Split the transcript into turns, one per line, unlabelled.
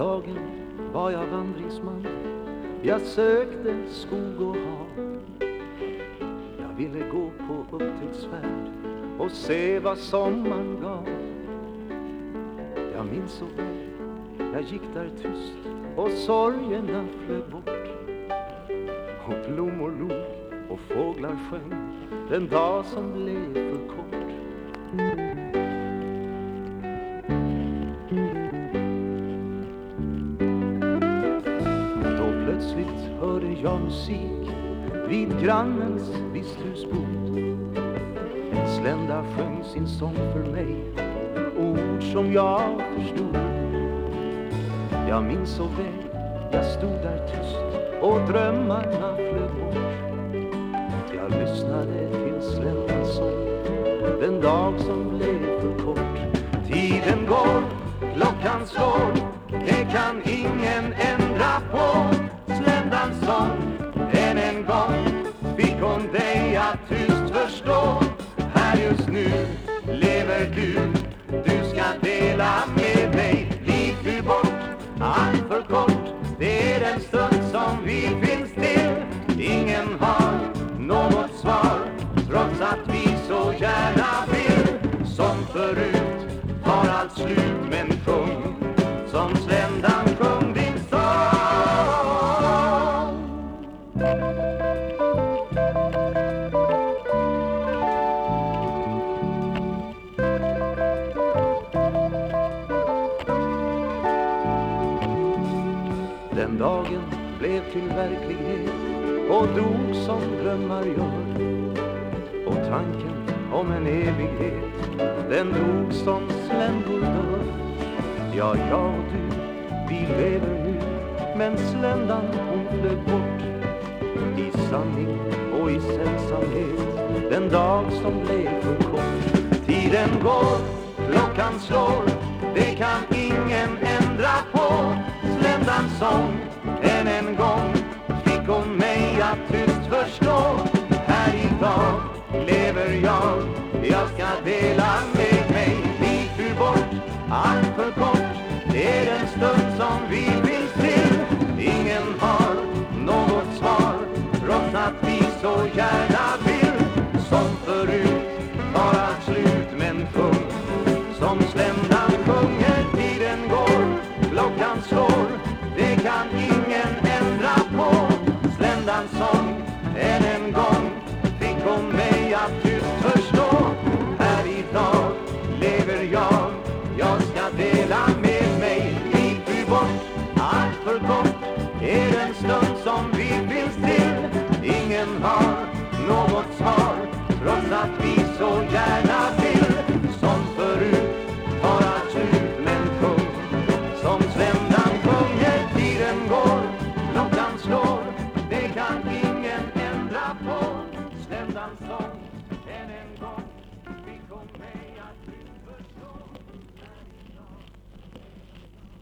dagen var jag vandringsman. Jag sökte skog och hav. Jag ville gå på upptäcktsfärd och se vad sommaren gav. Jag minns så väl, jag gick där tyst och sorgerna flög bort. Och blommor log och fåglar sjöng den dag som blev för kort. Plötsligt jag musik vid grannens visthusbod. En slända sjöng sin sång för mig ord som jag förstod. Jag minns så väl, jag stod där tyst och drömmarna flög bort. Jag lyssnade till sländans sång den dag som blev för kort. Tiden går, klockan slår, det kan ingen ändra på. Från dig att tyst förstå. Här just nu lever du, du ska dela med dig. Liv flyr bort, allt för kort, det är den stund som vi finns till. Ingen har något svar, trots att vi så gärna vill. Som förut tar allt slut men sjung Som sländan sjung din sång den dagen blev till verklighet och dog som drömmar gör. Och tanken om en evighet den dog som sländor dör. Ja, jag och du, vi lever nu men sländan hon flög bort I sanning och i sällsamhet. Den dag som blev för kort. Tiden går, klockan slår, det kan ingen ändra på. Sländans sång, än en gång. Fick hon mig att tyst förstå. Här idag lever jag, jag ska dela med mig. Vi du bort, allt för kort, det är den stund som vi finns till. Ingen har att vi så gärna vill. Som förut vara tjuv men kung. Som Svennan sjunger, tiden går, klockan slår Det kan ingen ändra på. Svennan sång, än en gång, vi kom med